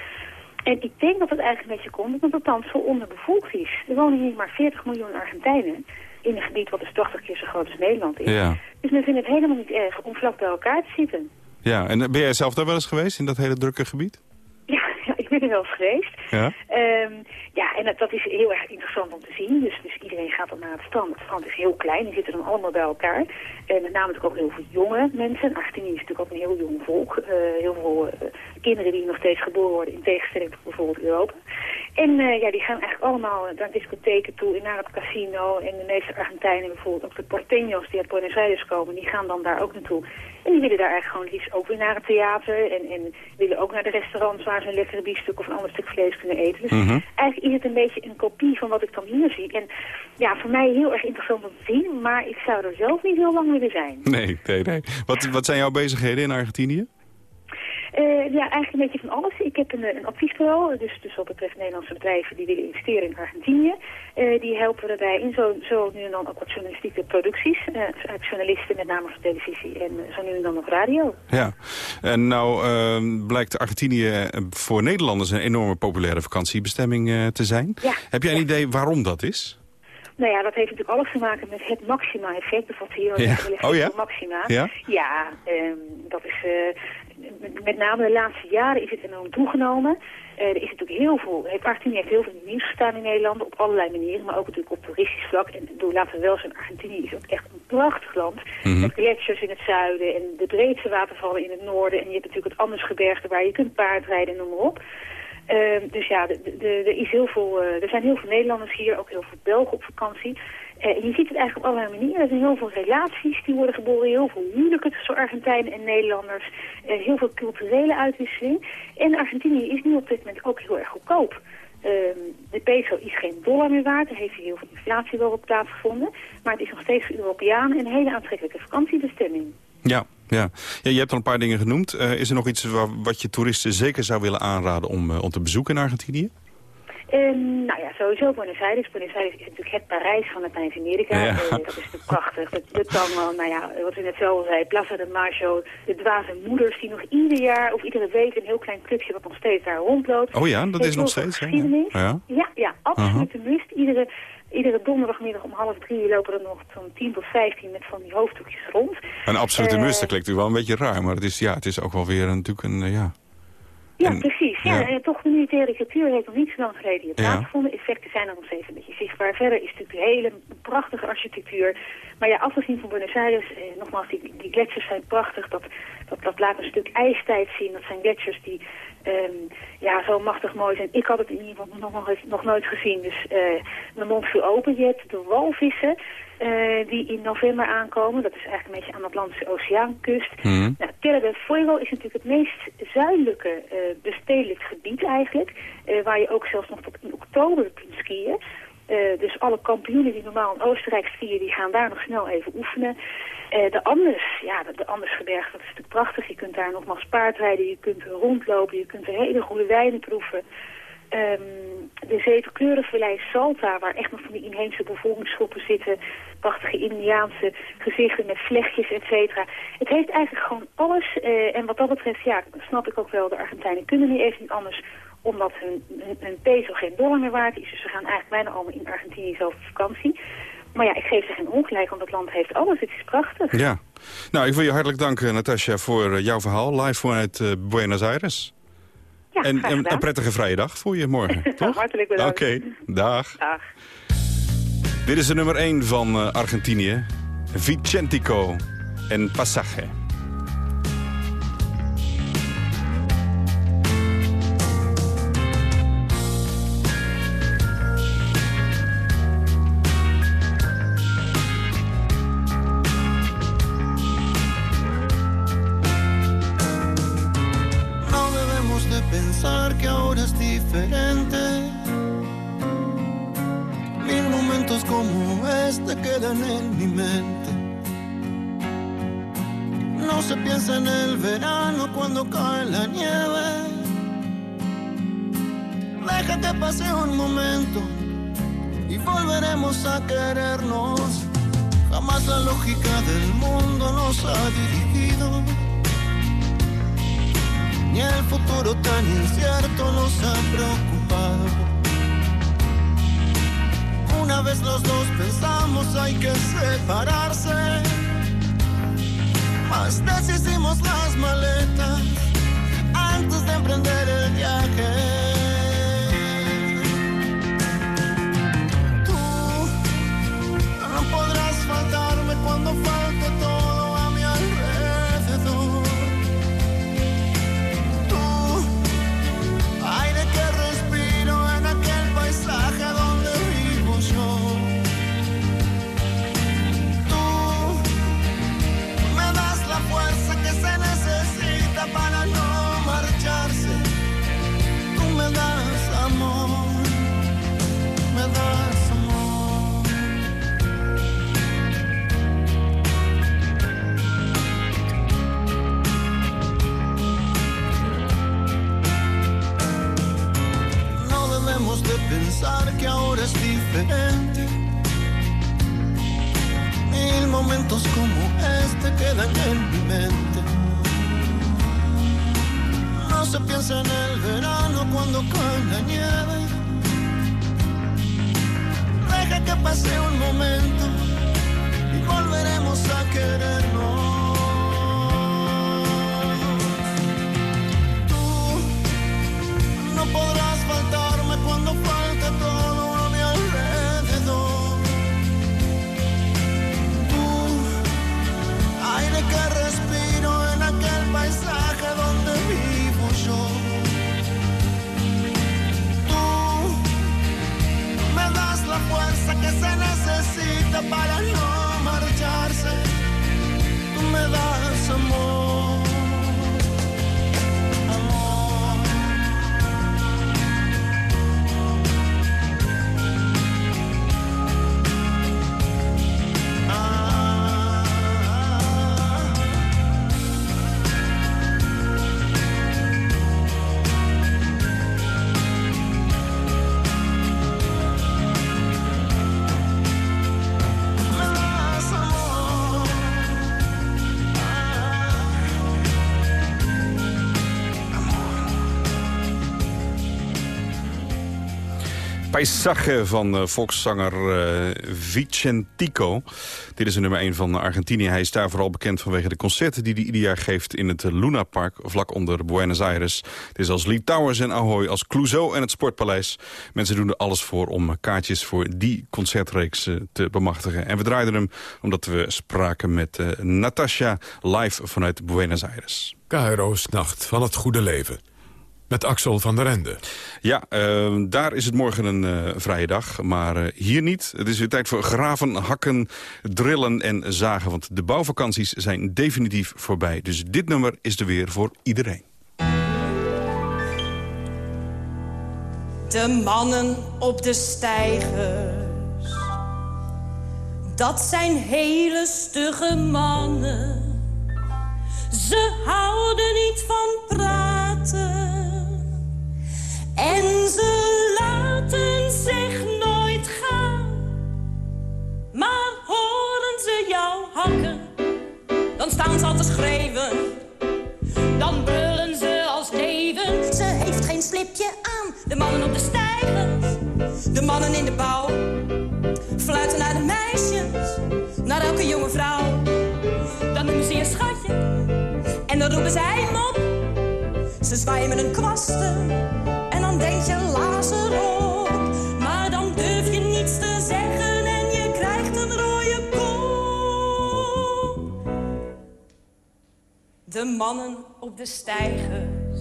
En ik denk dat het eigenlijk een beetje komt omdat het dan zo onderbevolkt is. Er wonen hier maar 40 miljoen Argentijnen in een gebied wat dus 80 keer zo groot als Nederland is. Ja. Dus men vindt het helemaal niet erg om vlak bij elkaar te zitten. Ja, en ben jij zelf daar wel eens geweest in dat hele drukke gebied? Ja, ja ik ben er wel eens geweest. Ja? Ehm, ja, en dat, dat is heel erg interessant om te zien. Dus, dus iedereen gaat dan naar het strand. Het strand is heel klein, die zitten dan allemaal bij elkaar. En met name natuurlijk ook heel veel jonge mensen. Argentinië is natuurlijk ook een heel jong volk. Eh, heel veel eh, kinderen die nog steeds geboren worden, in tegenstelling tot bijvoorbeeld Europa. En eh, ja, die gaan eigenlijk allemaal naar discotheken toe en naar het casino. En de meeste Argentijnen, bijvoorbeeld ook de porteños die uit Buenos Aires komen, die gaan dan daar ook naartoe. En die willen daar eigenlijk gewoon liefst ook weer naar het theater. En, en willen ook naar de restaurants waar ze een lekkere biefstuk of een ander stuk vlees kunnen eten. Dus Mhm. eigenlijk is het een beetje een kopie van wat ik dan hier zie. En ja, voor mij heel erg interessant om te zien, maar ik zou er zelf niet heel lang willen zijn. Nee, nee, nee. Wat, wat zijn jouw bezigheden in Argentinië? Eh, ja, eigenlijk een beetje van alles. Ik heb een, een adviesbureau, dus, dus wat betreft Nederlandse bedrijven die willen investeren in Argentinië. Eh, die helpen we daarbij in zo, zo nu en dan ook wat journalistieke producties. eh, uit journalisten, met name voor televisie en eh, zo nu en dan op radio. Ja. En nou ehm, blijkt Argentinië eh, voor Nederlanders een enorme populaire vakantiebestemming eh, te zijn. Ja. Heb jij een idee waarom dat is? Nou ja, dat heeft natuurlijk alles te maken met het maxima-effect. Dat wordt hier Ja. Oh ja? maxima. Ja? Ja, ehm, dat is eh, met, name de laatste jaren is het enorm toegenomen. Eh, er is natuurlijk heel veel, Argentinië heeft heel veel nieuws gestaan in Nederland op allerlei manieren, maar ook natuurlijk op toeristisch vlak. En door laten we wel zijn, Argentinië is ook echt een prachtig land. Mhm. Met gletsjers in het zuiden en de breedste watervallen in het noorden. En je hebt natuurlijk het Andesgebergte waar je kunt paardrijden en noem maar op. Ehm, dus ja, de, de, de- er, is heel veel, eh, er zijn heel veel Nederlanders hier, ook heel veel Belgen op vakantie. Eh, je ziet het eigenlijk op allerlei manieren. Er zijn heel veel relaties die worden geboren, heel veel huwelijken tussen Argentijnen en Nederlanders. eh, heel veel culturele uitwisseling. En Argentinië is nu op dit moment ook heel erg goedkoop. Ehm, de peso is geen dollar meer waard. Er heeft heel veel inflatie wel op plaatsgevonden. Maar het is nog steeds voor Europeanen een hele aantrekkelijke vakantiebestemming. Ja, ja. ja je hebt al een paar dingen genoemd. Eh, is er nog iets wa- wat je toeristen zeker zou willen aanraden om, om te bezoeken in Argentinië? Ehm, nou ja, sowieso Buenos Aires. Buenos Aires is natuurlijk het Parijs van Latijns-Amerika. Ja. Eh, dat is natuurlijk prachtig. De, de tango, nou ja, wat we net zo al zei, Plaza de Mayo. De dwaze moeders die nog ieder jaar of iedere week een heel klein clubje wat nog steeds daar rondloopt. Oh ja, dat Heeft is nog steeds, hè? Ja. Ja, ja, absoluut een must. Iedere, iedere donderdagmiddag om half drie lopen er nog zo'n 10 tot 15 met van die hoofddoekjes rond. Een absolute Eh, must, dat klinkt natuurlijk wel een beetje raar. Maar het is, ja, het is ook wel weer een, natuurlijk een, eh, ja... Ja, En- precies. Ja, ja. En toch de militaire cultuur heeft nog niet zo lang geleden hier Ja. plaatsgevonden. Effecten zijn er nog steeds een beetje zichtbaar. Verder is natuurlijk hele prachtige architectuur. Maar ja, afgezien van Buenos Aires, eh, nogmaals, die, die gletsjers zijn prachtig. Dat, dat, dat laat een stuk ijstijd zien. Dat zijn gletsjers die ehm, ja, zo machtig mooi zijn. Ik had het in ieder geval nog, nog, nooit gezien. Dus eh, mijn mond viel open. Je hebt de walvissen eh, die in november aankomen. Dat is eigenlijk een beetje aan de Atlantische Oceaankust. Mhm. Nou, Terra del Fuego is natuurlijk het meest zuidelijke eh bestedelijk gebied eigenlijk. waar je ook zelfs nog tot in oktober kunt skiën. Eh, dus alle kampioenen die normaal in Oostenrijk skiën, die gaan daar nog snel even oefenen. Eh, de Andes, ja, de, de Andesgebergte, dat is natuurlijk prachtig. Je kunt daar nogmaals paardrijden, je kunt rondlopen, je kunt hele goede wijnen proeven. Ehm, de zeven kleurenvallei Salta, waar echt nog van die inheemse bevolkingsgroepen zitten. Prachtige Indiaanse gezichten met vlechtjes, et cetera. Het heeft eigenlijk gewoon alles. eh, en wat dat betreft, ja, snap ik ook wel, de Argentijnen kunnen niet even niet anders omdat hun, hun, hun peso geen dollar meer waard is. Dus ze gaan eigenlijk bijna allemaal in Argentinië zelf op vakantie. Maar ja, ik geef ze geen ongelijk, want het land heeft alles. Het is prachtig. Ja. Nou, ik wil je hartelijk danken, Natasja, voor eh, jouw verhaal. Live vanuit eh, Buenos Aires. Ja, en graag een, prettige vrije dag voor je morgen, toch? Hartelijk Oké, bedankt. dag. Dag. Dit is de nummer 1 van eh, Argentinië. Vicentico en Passage. Este quedan en mi mente. No se piensa en el verano cuando cae la nieve. Deja que pase un momento y volveremos a querernos. Jamás la lógica del mundo nos ha dirigido ni el futuro tan incierto nos ha preocupado. Una vez los dos pensamos hay que separarse. Más deshicimos las maletas antes de emprender el viaje. Tú no podrás faltarme cuando falte todo. que ahora es diferente. Mil momentos como este quedan en mi mente. No se piensa en el verano cuando cae la nieve. Deja que pase un momento y volveremos a Paisaje van eh, volkszanger eh, Vicentico. Dit is een nummer 1 van Argentinië. Hij is daar vooral bekend vanwege de concerten die hij ieder jaar geeft... in het Luna Park, vlak onder Buenos Aires. Het is als Lee Towers en Ahoy, als Clouseau en het Sportpaleis. Mensen doen er alles voor om kaartjes voor die concertreeks eh, te bemachtigen. En we draaiden hem omdat we spraken met eh, Natasha live vanuit Buenos Aires. KRO's Nacht van het Goede Leven. Met Axel van der Ende. Ja, eh, daar is het morgen een eh, vrije dag, maar eh, hier niet. Het is weer tijd voor graven, hakken, drillen en zagen. Want de bouwvakanties zijn definitief voorbij. Dus dit nummer is er weer voor iedereen. De mannen op de stijgers. Dat zijn hele stugge mannen. Ze houden niet van praten. En ze laten zich nooit gaan. Maar horen ze jou hakken, dan staan ze al te schreeuwen. Dan brullen ze als neven. Ze heeft geen slipje aan. De mannen op de stijgers, de mannen in de bouw. Fluiten naar de meisjes, naar elke jonge vrouw. Dan noemen ze je schatje en dan roepen zij hem op. Ze zwaaien met kwasten en dan denk je lazer op. Maar dan durf je niets te zeggen en je krijgt een rode kop. De mannen op de stijgers,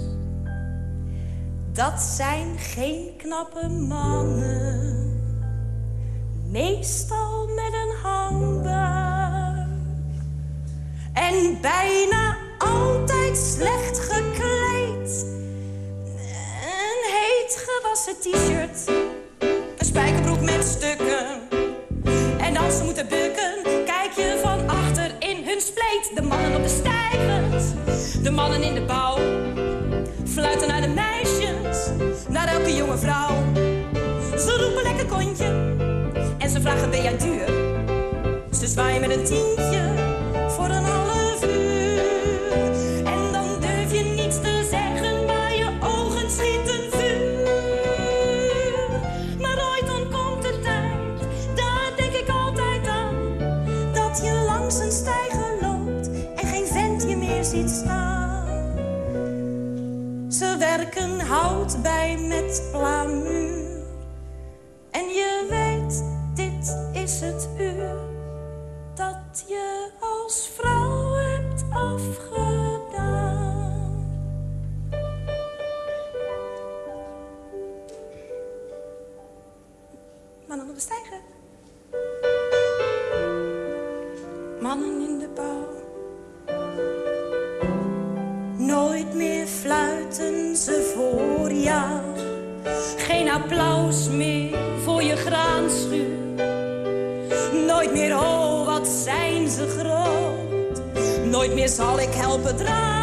dat zijn geen knappe mannen. Meestal met een hangbuik. En bijna altijd slecht gekleed. Heet gewassen t-shirt. Een spijkerbroek met stukken. En als ze moeten bukken, kijk je van achter in hun spleet. De mannen op de stijgers, de mannen in de bouw. Fluiten naar de meisjes, naar elke jonge vrouw. Ze roepen lekker kontje en ze vragen ben jij duur. Ze zwaaien met een tientje voor een staan. Ze werken hout bij met plamuur. En je weet, dit is het uur dat je als vrouw hebt afgedaan. Applaus meer voor je graanschuur. Nooit meer, oh, wat zijn ze groot. Nooit meer zal ik helpen dragen.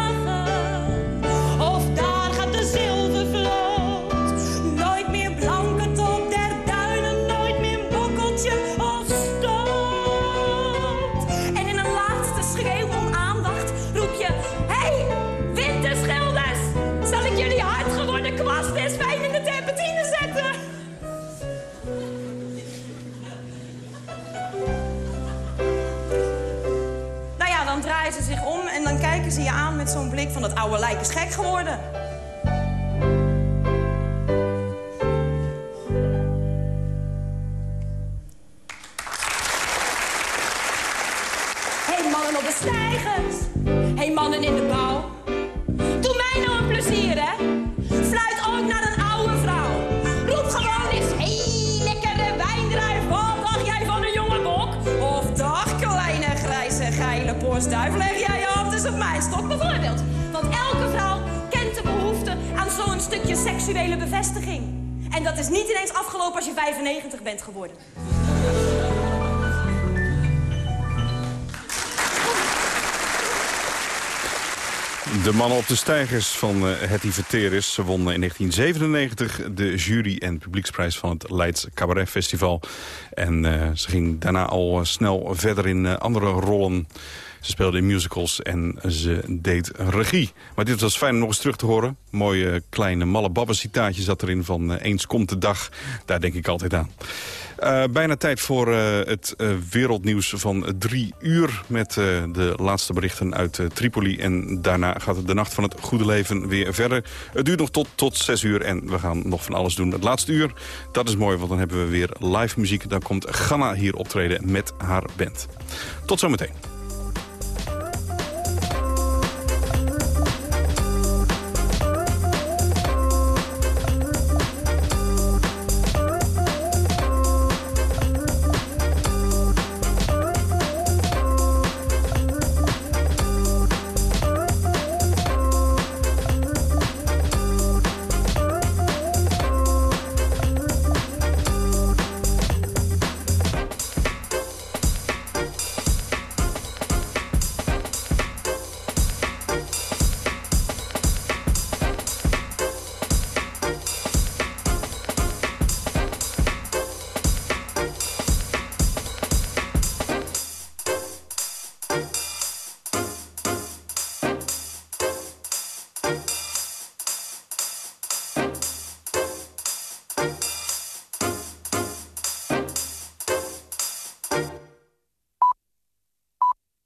Van dat oude lijk is gek geworden. Seksuele bevestiging. En dat is niet ineens afgelopen als je 95 bent geworden. De mannen op de stijgers van uh, Hetty Verteris. Wonnen in 1997 de jury- en publieksprijs van het Leids Cabaret Festival. En uh, ze ging daarna al uh, snel verder in andere rollen. Ze speelde in musicals en ze deed regie. Maar dit was fijn om nog eens terug te horen. Mooie kleine malle citaatje zat erin van Eens komt de dag. Daar denk ik altijd aan. Uh, bijna tijd voor uh, het wereldnieuws van drie uur... met de laatste berichten uit Tripoli. En daarna gaat de nacht van het goede leven weer verder. Het duurt nog tot, tot zes uur en we gaan nog van alles doen. Het laatste uur, dat is mooi, want dan hebben we weer live muziek. Dan komt Ghana hier optreden met haar band. Tot zometeen.